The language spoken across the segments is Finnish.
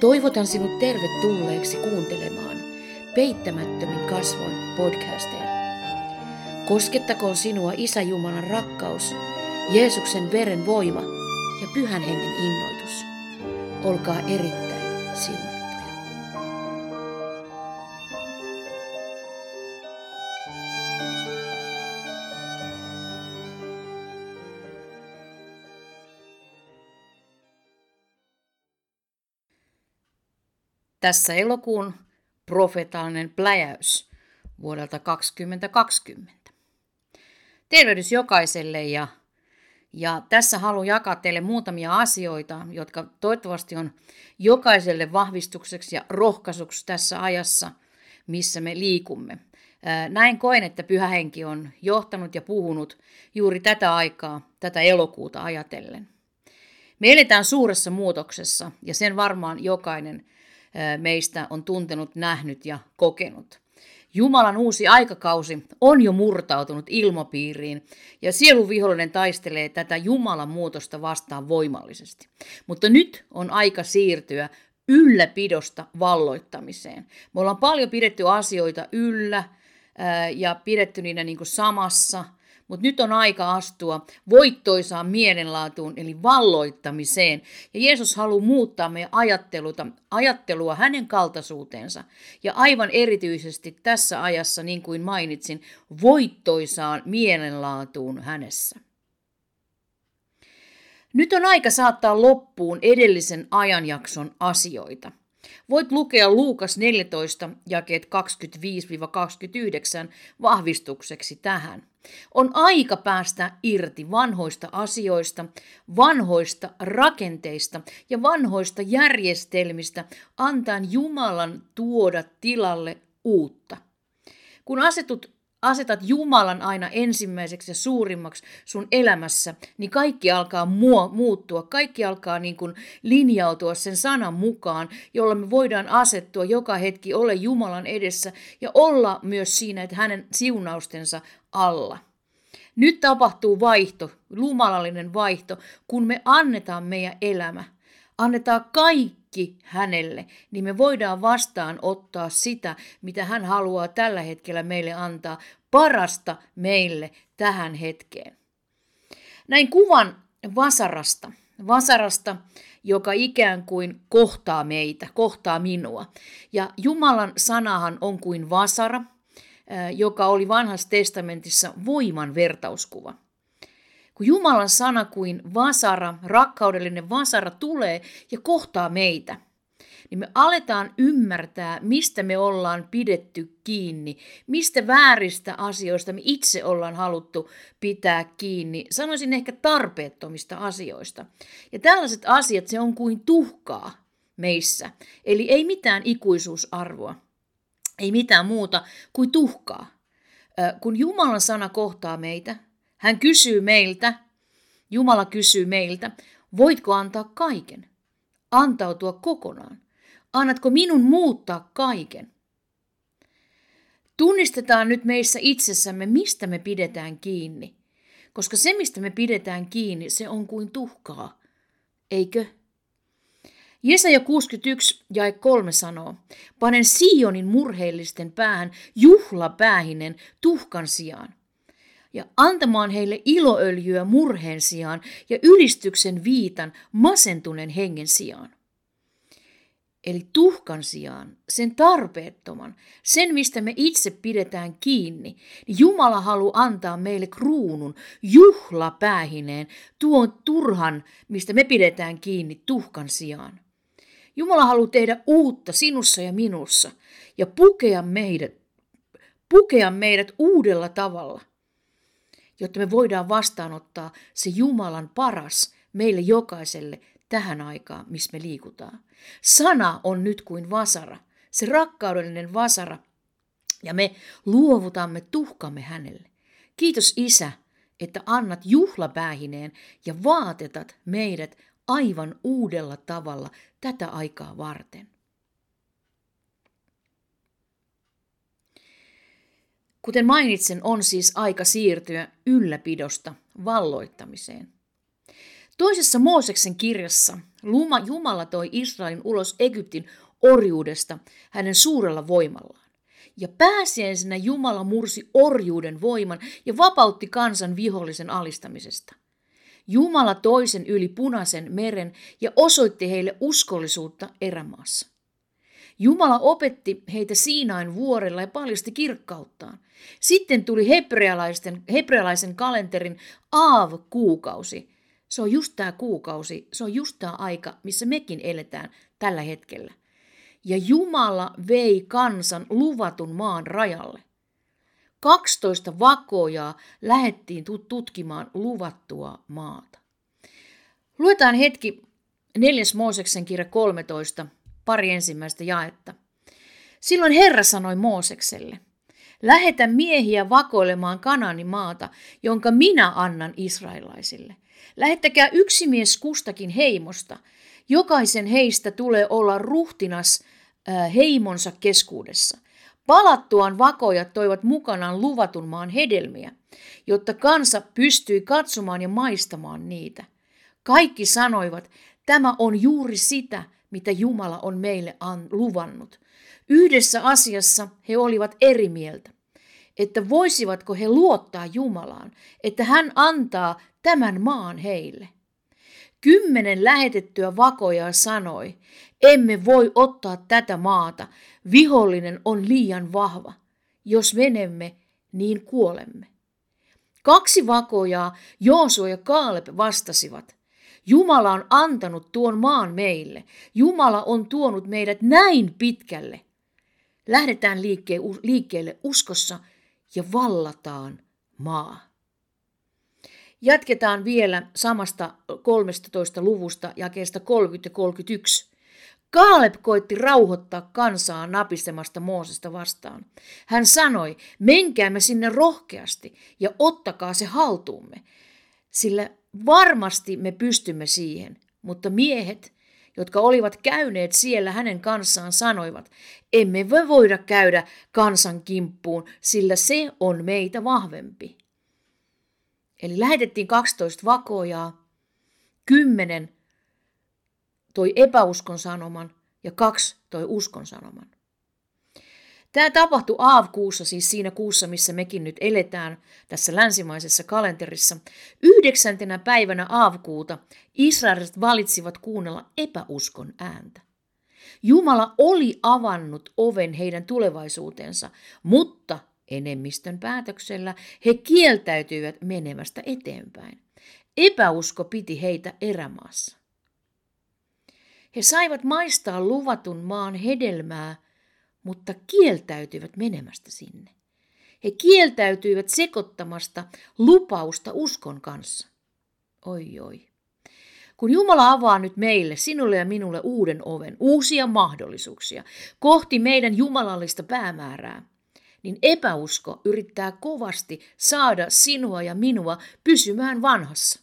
Toivotan sinut tervetulleeksi kuuntelemaan Peittämättömin kasvoin podcasteja. Koskettakoon sinua Isä Jumalan rakkaus, Jeesuksen veren voima ja Pyhän Hengen innoitus. Olkaa erittäin siunattuja. Tässä elokuun profetaalinen pläjäys vuodelta 2020. Tervehdys jokaiselle ja, ja tässä haluan jakaa teille muutamia asioita, jotka toivottavasti on jokaiselle vahvistukseksi ja rohkaisuksi tässä ajassa, missä me liikumme. Näin koen, että Pyhä Henki on johtanut ja puhunut juuri tätä aikaa, tätä elokuuta ajatellen. Me eletään suuressa muutoksessa ja sen varmaan jokainen meistä on tuntenut, nähnyt ja kokenut. Jumalan uusi aikakausi on jo murtautunut ilmapiiriin ja sielun vihollinen taistelee tätä Jumalan muutosta vastaan voimallisesti. Mutta nyt on aika siirtyä ylläpidosta valloittamiseen. Me ollaan paljon pidetty asioita yllä ja pidetty niitä niin samassa – mutta nyt on aika astua voittoisaan mielenlaatuun, eli valloittamiseen. Ja Jeesus haluaa muuttaa meidän ajatteluta, ajattelua hänen kaltaisuutensa. Ja aivan erityisesti tässä ajassa, niin kuin mainitsin, voittoisaan mielenlaatuun hänessä. Nyt on aika saattaa loppuun edellisen ajanjakson asioita. Voit lukea Luukas 14, jakeet 25-29 vahvistukseksi tähän. On aika päästä irti vanhoista asioista, vanhoista rakenteista ja vanhoista järjestelmistä, antaen Jumalan tuoda tilalle uutta. Kun asetut asetat Jumalan aina ensimmäiseksi ja suurimmaksi sun elämässä, niin kaikki alkaa muo, muuttua, kaikki alkaa niin kuin linjautua sen sanan mukaan, jolla me voidaan asettua joka hetki ole Jumalan edessä ja olla myös siinä, että hänen siunaustensa alla. Nyt tapahtuu vaihto, lumalallinen vaihto, kun me annetaan meidän elämä. Annetaan kaikki hänelle, niin me voidaan vastaan ottaa sitä, mitä hän haluaa tällä hetkellä meille antaa, parasta meille tähän hetkeen. Näin kuvan vasarasta, vasarasta, joka ikään kuin kohtaa meitä, kohtaa minua. Ja Jumalan sanahan on kuin vasara, joka oli vanhassa testamentissa voiman vertauskuva. Kun Jumalan sana kuin vasara, rakkaudellinen vasara tulee ja kohtaa meitä, niin me aletaan ymmärtää, mistä me ollaan pidetty kiinni, mistä vääristä asioista me itse ollaan haluttu pitää kiinni. Sanoisin ehkä tarpeettomista asioista. Ja tällaiset asiat, se on kuin tuhkaa meissä. Eli ei mitään ikuisuusarvoa. Ei mitään muuta kuin tuhkaa. Kun Jumalan sana kohtaa meitä, hän kysyy meiltä, Jumala kysyy meiltä, voitko antaa kaiken? Antautua kokonaan. Annatko minun muuttaa kaiken? Tunnistetaan nyt meissä itsessämme, mistä me pidetään kiinni. Koska se, mistä me pidetään kiinni, se on kuin tuhkaa. Eikö? Jesaja 61 ja 3 sanoo, panen Sionin murheellisten päähän juhlapäähinen tuhkan sijaan ja antamaan heille iloöljyä murheen sijaan ja ylistyksen viitan masentuneen hengen sijaan. Eli tuhkan sijaan, sen tarpeettoman, sen mistä me itse pidetään kiinni, niin Jumala haluaa antaa meille kruunun juhlapäähineen, tuon turhan, mistä me pidetään kiinni tuhkan sijaan. Jumala haluaa tehdä uutta sinussa ja minussa ja pukea meidät, pukea meidät uudella tavalla, jotta me voidaan vastaanottaa se Jumalan paras meille jokaiselle tähän aikaan, missä me liikutaan. Sana on nyt kuin vasara, se rakkaudellinen vasara, ja me luovutamme tuhkamme hänelle. Kiitos Isä, että annat juhlapäähineen ja vaatetat meidät aivan uudella tavalla tätä aikaa varten. Kuten mainitsen, on siis aika siirtyä ylläpidosta valloittamiseen. Toisessa Mooseksen kirjassa Jumala toi Israelin ulos Egyptin orjuudesta hänen suurella voimallaan. Ja pääsiäisenä Jumala mursi orjuuden voiman ja vapautti kansan vihollisen alistamisesta. Jumala toisen yli punaisen meren ja osoitti heille uskollisuutta erämaassa. Jumala opetti heitä Siinain vuorella ja paljasti kirkkauttaan. Sitten tuli hebrealaisten, hebrealaisen kalenterin Aav-kuukausi. Se on just tämä kuukausi, se on just tämä aika, missä mekin eletään tällä hetkellä. Ja Jumala vei kansan luvatun maan rajalle. 12 vakojaa lähettiin tutkimaan luvattua maata. Luetaan hetki 4. Mooseksen kirja 13, pari ensimmäistä jaetta. Silloin Herra sanoi Moosekselle, lähetä miehiä vakoilemaan Kanani maata, jonka minä annan israelaisille. Lähettäkää yksi mies kustakin heimosta. Jokaisen heistä tulee olla ruhtinas äh, heimonsa keskuudessa. Palattuaan vakojat toivat mukanaan luvatun maan hedelmiä, jotta kansa pystyi katsomaan ja maistamaan niitä. Kaikki sanoivat, tämä on juuri sitä, mitä Jumala on meille luvannut. Yhdessä asiassa he olivat eri mieltä, että voisivatko he luottaa Jumalaan, että hän antaa tämän maan heille. Kymmenen lähetettyä vakoja sanoi, emme voi ottaa tätä maata, vihollinen on liian vahva. Jos menemme, niin kuolemme. Kaksi vakojaa, Joosu ja Kaaleb, vastasivat, Jumala on antanut tuon maan meille. Jumala on tuonut meidät näin pitkälle. Lähdetään liikkeelle uskossa ja vallataan maa. Jatketaan vielä samasta 13 luvusta jakeesta 30 ja 31. Kaaleb koitti rauhoittaa kansaa napistemasta Moosesta vastaan. Hän sanoi, menkäämme sinne rohkeasti ja ottakaa se haltuumme, sillä varmasti me pystymme siihen. Mutta miehet, jotka olivat käyneet siellä hänen kanssaan, sanoivat, emme me voida käydä kansan kimppuun, sillä se on meitä vahvempi. Eli lähetettiin 12 vakojaa, kymmenen toi epäuskon sanoman ja kaksi toi uskon sanoman. Tämä tapahtui Aavkuussa, siis siinä kuussa, missä mekin nyt eletään tässä länsimaisessa kalenterissa. Yhdeksäntenä päivänä Aavkuuta Israelit valitsivat kuunnella epäuskon ääntä. Jumala oli avannut oven heidän tulevaisuutensa, mutta enemmistön päätöksellä he kieltäytyivät menemästä eteenpäin. Epäusko piti heitä erämaassa. He saivat maistaa luvatun maan hedelmää, mutta kieltäytyivät menemästä sinne. He kieltäytyivät sekoittamasta lupausta uskon kanssa. Oi oi. Kun Jumala avaa nyt meille, sinulle ja minulle uuden oven, uusia mahdollisuuksia kohti meidän jumalallista päämäärää, niin epäusko yrittää kovasti saada sinua ja minua pysymään vanhassa.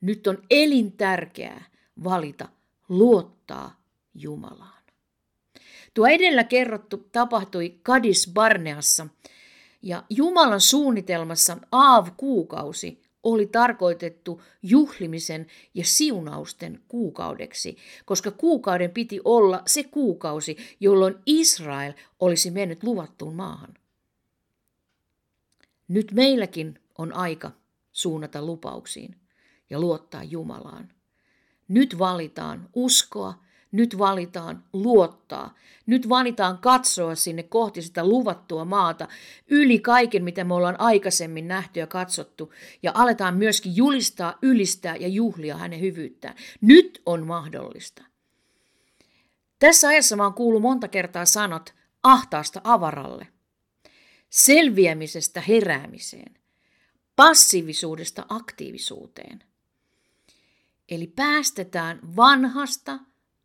Nyt on elintärkeää valita luottaa Jumalaan. Tuo edellä kerrottu tapahtui Kadis Barneassa ja Jumalan suunnitelmassa Aav-kuukausi oli tarkoitettu juhlimisen ja siunausten kuukaudeksi, koska kuukauden piti olla se kuukausi, jolloin Israel olisi mennyt luvattuun maahan. Nyt meilläkin on aika suunnata lupauksiin ja luottaa Jumalaan. Nyt valitaan uskoa, nyt valitaan luottaa, nyt valitaan katsoa sinne kohti sitä luvattua maata yli kaiken, mitä me ollaan aikaisemmin nähty ja katsottu, ja aletaan myöskin julistaa, ylistää ja juhlia hänen hyvyyttään. Nyt on mahdollista. Tässä ajassa mä oon kuullut monta kertaa sanot ahtaasta avaralle, selviämisestä heräämiseen, passiivisuudesta aktiivisuuteen – Eli päästetään vanhasta,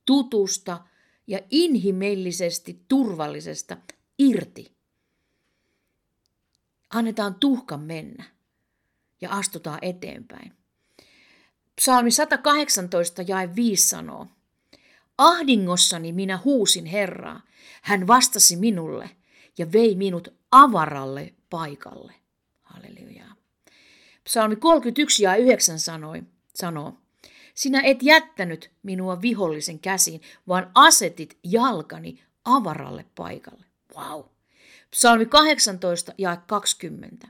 tutusta ja inhimillisesti turvallisesta irti. Annetaan tuhkan mennä ja astutaan eteenpäin. Psalmi 118 jae 5 sanoo, Ahdingossani minä huusin Herraa. Hän vastasi minulle ja vei minut avaralle paikalle. Halleluja. Psalmi 31 ja 9 sanoi, sanoo, Sinä et jättänyt minua vihollisen käsiin, vaan asetit jalkani avaralle paikalle. Wow. Psalmi 18 ja 20.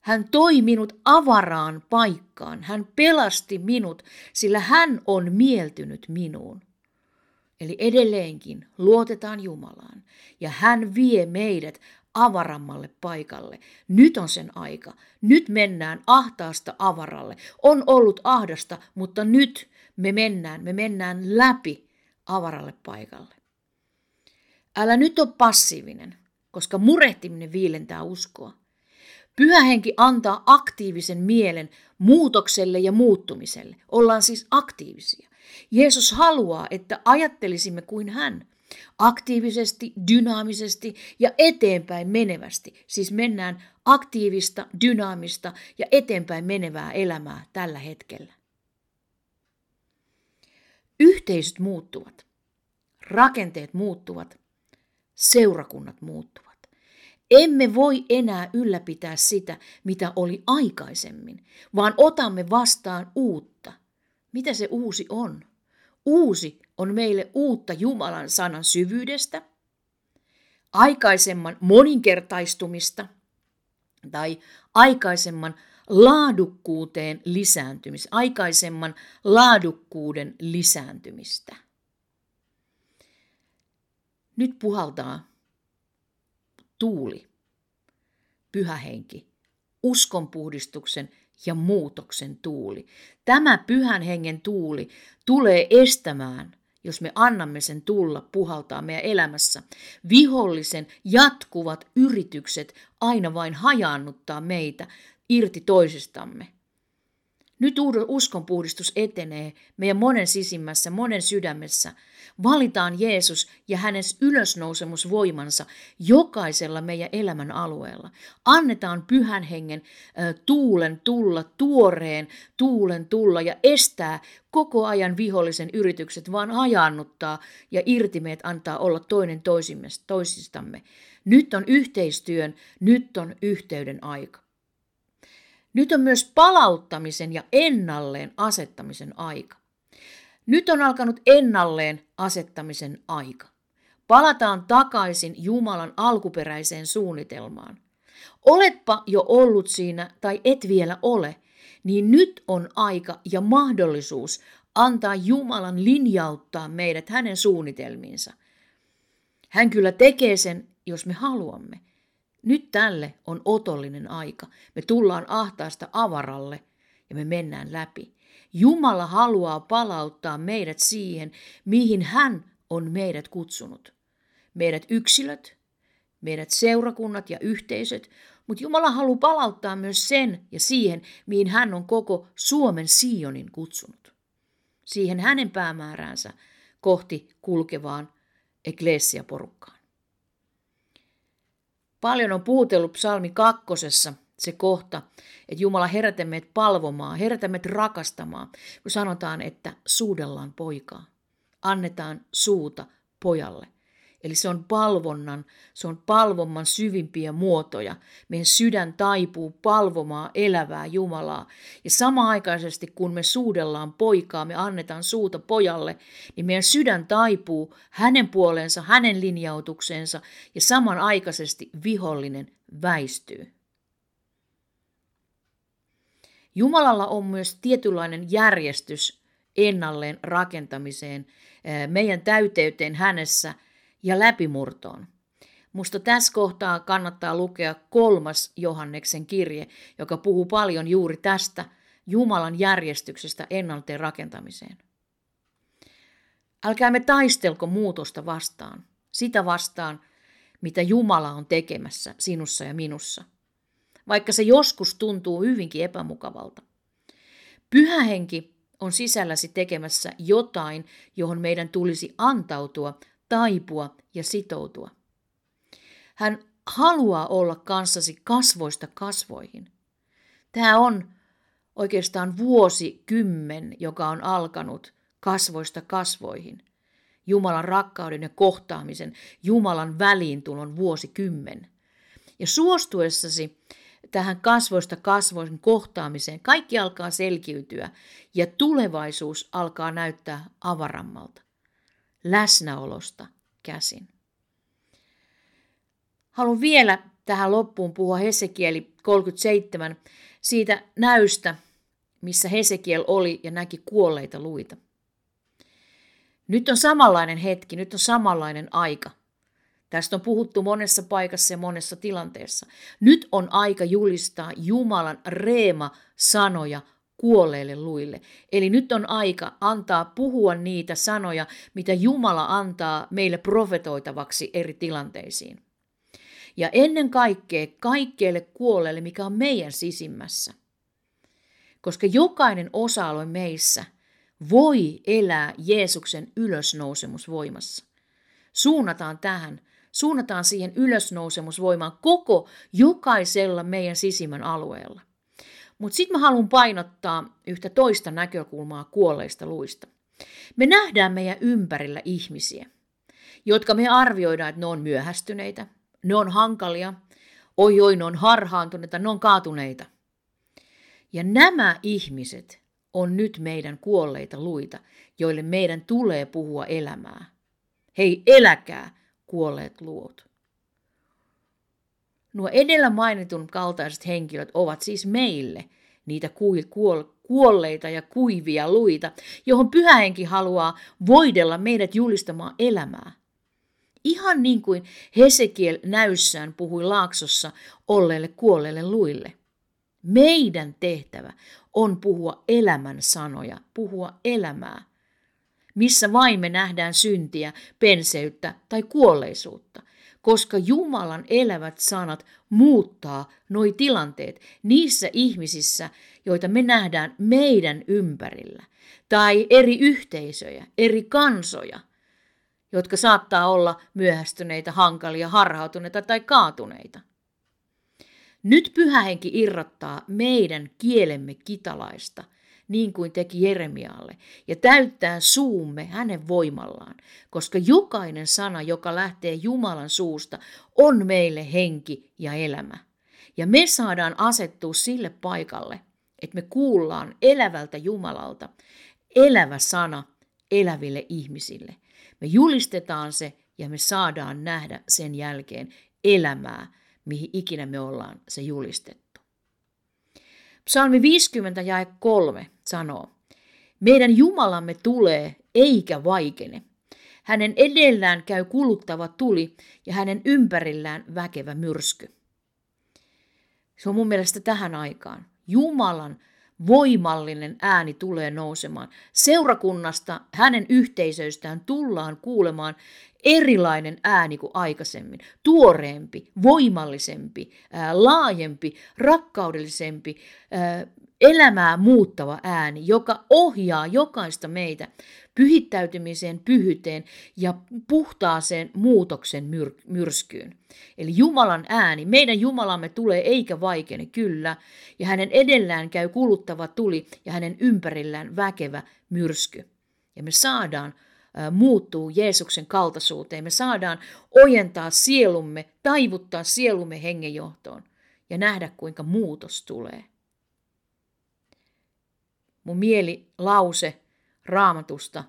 Hän toi minut avaraan paikkaan. Hän pelasti minut, sillä hän on mieltynyt minuun. Eli edelleenkin luotetaan Jumalaan ja hän vie meidät avarammalle paikalle. Nyt on sen aika. Nyt mennään ahtaasta avaralle. On ollut ahdasta, mutta nyt me mennään, me mennään läpi avaralle paikalle. Älä nyt ole passiivinen, koska murehtiminen viilentää uskoa. Pyhä henki antaa aktiivisen mielen muutokselle ja muuttumiselle. Ollaan siis aktiivisia. Jeesus haluaa, että ajattelisimme kuin hän. Aktiivisesti, dynaamisesti ja eteenpäin menevästi. Siis mennään aktiivista, dynaamista ja eteenpäin menevää elämää tällä hetkellä. Yhteisöt muuttuvat. Rakenteet muuttuvat. Seurakunnat muuttuvat. Emme voi enää ylläpitää sitä, mitä oli aikaisemmin, vaan otamme vastaan uutta. Mitä se uusi on? Uusi on meille uutta Jumalan sanan syvyydestä, aikaisemman moninkertaistumista tai aikaisemman laadukkuuteen lisääntymistä, aikaisemman laadukkuuden lisääntymistä. Nyt puhaltaa tuuli, pyhä henki, uskonpuhdistuksen ja muutoksen tuuli. Tämä pyhän hengen tuuli tulee estämään, jos me annamme sen tulla puhaltaa meidän elämässä. Vihollisen jatkuvat yritykset aina vain hajaannuttaa meitä irti toisistamme. Nyt uskonpuhdistus etenee meidän monen sisimmässä, monen sydämessä. Valitaan Jeesus ja hänen ylösnousemusvoimansa jokaisella meidän elämän alueella. Annetaan pyhän hengen tuulen tulla, tuoreen tuulen tulla ja estää koko ajan vihollisen yritykset, vaan hajannuttaa ja irti meidät antaa olla toinen toisistamme. Nyt on yhteistyön, nyt on yhteyden aika. Nyt on myös palauttamisen ja ennalleen asettamisen aika. Nyt on alkanut ennalleen asettamisen aika. Palataan takaisin Jumalan alkuperäiseen suunnitelmaan. Oletpa jo ollut siinä tai et vielä ole, niin nyt on aika ja mahdollisuus antaa Jumalan linjauttaa meidät hänen suunnitelmiinsa. Hän kyllä tekee sen, jos me haluamme. Nyt tälle on otollinen aika. Me tullaan ahtaasta avaralle ja me mennään läpi. Jumala haluaa palauttaa meidät siihen, mihin hän on meidät kutsunut. Meidät yksilöt, meidät seurakunnat ja yhteisöt, mutta Jumala haluaa palauttaa myös sen ja siihen, mihin hän on koko Suomen Sionin kutsunut. Siihen hänen päämääräänsä kohti kulkevaan eklesia-porukkaan. Paljon on puhutellut psalmi kakkosessa se kohta, että Jumala herätä meidät palvomaan, herätä meidät rakastamaan, kun sanotaan, että suudellaan poikaa. Annetaan suuta pojalle. Eli se on palvonnan, se on palvomman syvimpiä muotoja. Meidän sydän taipuu palvomaan elävää Jumalaa. Ja samaaikaisesti kun me suudellaan poikaa, me annetaan suuta pojalle, niin meidän sydän taipuu hänen puoleensa, hänen linjautukseensa ja samanaikaisesti vihollinen väistyy. Jumalalla on myös tietynlainen järjestys ennalleen rakentamiseen, eh, meidän täyteyteen hänessä – ja läpimurtoon. Musta tässä kohtaa kannattaa lukea kolmas Johanneksen kirje, joka puhuu paljon juuri tästä Jumalan järjestyksestä ennalteen rakentamiseen. Älkäämme taistelko muutosta vastaan, sitä vastaan, mitä Jumala on tekemässä sinussa ja minussa, vaikka se joskus tuntuu hyvinkin epämukavalta. Pyhä henki on sisälläsi tekemässä jotain, johon meidän tulisi antautua taipua ja sitoutua. Hän haluaa olla kanssasi kasvoista kasvoihin. Tämä on oikeastaan vuosikymmen, joka on alkanut kasvoista kasvoihin. Jumalan rakkauden ja kohtaamisen, Jumalan väliintulon vuosikymmen. Ja suostuessasi tähän kasvoista kasvoin kohtaamiseen, kaikki alkaa selkiytyä ja tulevaisuus alkaa näyttää avarammalta, läsnäolosta käsin. Haluan vielä tähän loppuun puhua Hesekieli 37 siitä näystä, missä Hesekiel oli ja näki kuolleita luita. Nyt on samanlainen hetki, nyt on samanlainen aika. Tästä on puhuttu monessa paikassa ja monessa tilanteessa. Nyt on aika julistaa Jumalan reema sanoja kuolleille luille. Eli nyt on aika antaa puhua niitä sanoja, mitä Jumala antaa meille profetoitavaksi eri tilanteisiin. Ja ennen kaikkea kaikkeelle kuolleille, mikä on meidän sisimmässä. Koska jokainen osa-alue meissä voi elää Jeesuksen ylösnousemusvoimassa. Suunnataan tähän, suunnataan siihen ylösnousemusvoimaan koko jokaisella meidän sisimmän alueella. Mutta sitten mä haluan painottaa yhtä toista näkökulmaa kuolleista luista. Me nähdään meidän ympärillä ihmisiä, jotka me arvioidaan, että ne on myöhästyneitä, ne on hankalia, oi oi, ne on harhaantuneita, ne on kaatuneita. Ja nämä ihmiset on nyt meidän kuolleita luita, joille meidän tulee puhua elämää. Hei, eläkää, kuolleet luot. Nuo edellä mainitun kaltaiset henkilöt ovat siis meille niitä kuolleita ja kuivia luita, johon pyhähenki haluaa voidella meidät julistamaan elämää. Ihan niin kuin Hesekiel näyssään puhui laaksossa olleille kuolleille luille. Meidän tehtävä on puhua elämän sanoja, puhua elämää. Missä vain me nähdään syntiä, penseyttä tai kuolleisuutta, koska Jumalan elävät sanat muuttaa noi tilanteet niissä ihmisissä, joita me nähdään meidän ympärillä, tai eri yhteisöjä, eri kansoja – jotka saattaa olla myöhästyneitä, hankalia, harhautuneita tai kaatuneita. Nyt pyhähenki irrottaa meidän kielemme kitalaista, niin kuin teki Jeremialle, ja täyttää suumme hänen voimallaan, koska jokainen sana, joka lähtee Jumalan suusta, on meille henki ja elämä. Ja me saadaan asettua sille paikalle, että me kuullaan elävältä Jumalalta elävä sana eläville ihmisille – me julistetaan se ja me saadaan nähdä sen jälkeen elämää, mihin ikinä me ollaan se julistettu. Psalmi 50 ja 3 sanoo, meidän Jumalamme tulee eikä vaikene. Hänen edellään käy kuluttava tuli ja hänen ympärillään väkevä myrsky. Se on mun mielestä tähän aikaan. Jumalan voimallinen ääni tulee nousemaan. Seurakunnasta, hänen yhteisöistään tullaan kuulemaan erilainen ääni kuin aikaisemmin. Tuoreempi, voimallisempi, laajempi, rakkaudellisempi, elämää muuttava ääni, joka ohjaa jokaista meitä pyhittäytymiseen, pyhyteen ja puhtaaseen muutoksen myr- myrskyyn. Eli Jumalan ääni, meidän Jumalamme tulee eikä vaikene, kyllä, ja hänen edellään käy kuluttava tuli ja hänen ympärillään väkevä myrsky. Ja me saadaan muuttuu Jeesuksen kaltaisuuteen. Me saadaan ojentaa sielumme, taivuttaa sielumme hengenjohtoon ja nähdä, kuinka muutos tulee. Mun mieli lause raamatusta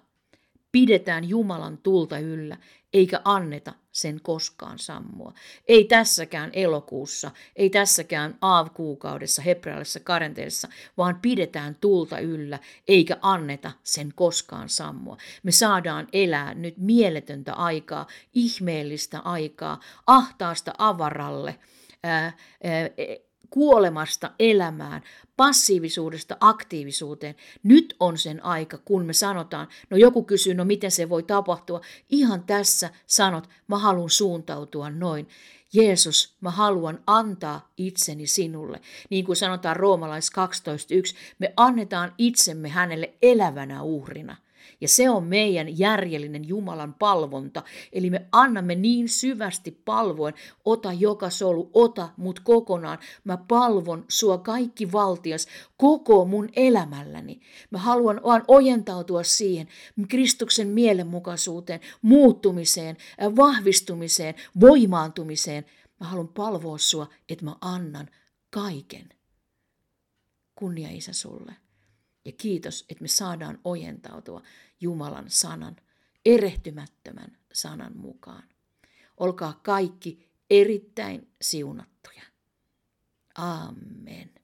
pidetään Jumalan tulta yllä, eikä anneta sen koskaan sammua. Ei tässäkään elokuussa, ei tässäkään aavkuukaudessa, hebrealaisessa karenteessa, vaan pidetään tulta yllä, eikä anneta sen koskaan sammua. Me saadaan elää nyt mieletöntä aikaa, ihmeellistä aikaa, ahtaasta avaralle, ää, ää, kuolemasta elämään, passiivisuudesta aktiivisuuteen. Nyt on sen aika, kun me sanotaan, no joku kysyy, no miten se voi tapahtua. Ihan tässä sanot, mä haluan suuntautua noin. Jeesus, mä haluan antaa itseni sinulle. Niin kuin sanotaan roomalais 12.1, me annetaan itsemme hänelle elävänä uhrina – ja se on meidän järjellinen Jumalan palvonta. Eli me annamme niin syvästi palvoen, ota joka solu, ota mut kokonaan. Mä palvon sua kaikki valtias koko mun elämälläni. Mä haluan vaan ojentautua siihen Kristuksen mielenmukaisuuteen, muuttumiseen, vahvistumiseen, voimaantumiseen. Mä haluan palvoa sua, että mä annan kaiken. Kunnia Isä sulle. Ja kiitos, että me saadaan ojentautua Jumalan sanan, erehtymättömän sanan mukaan. Olkaa kaikki erittäin siunattuja. Amen.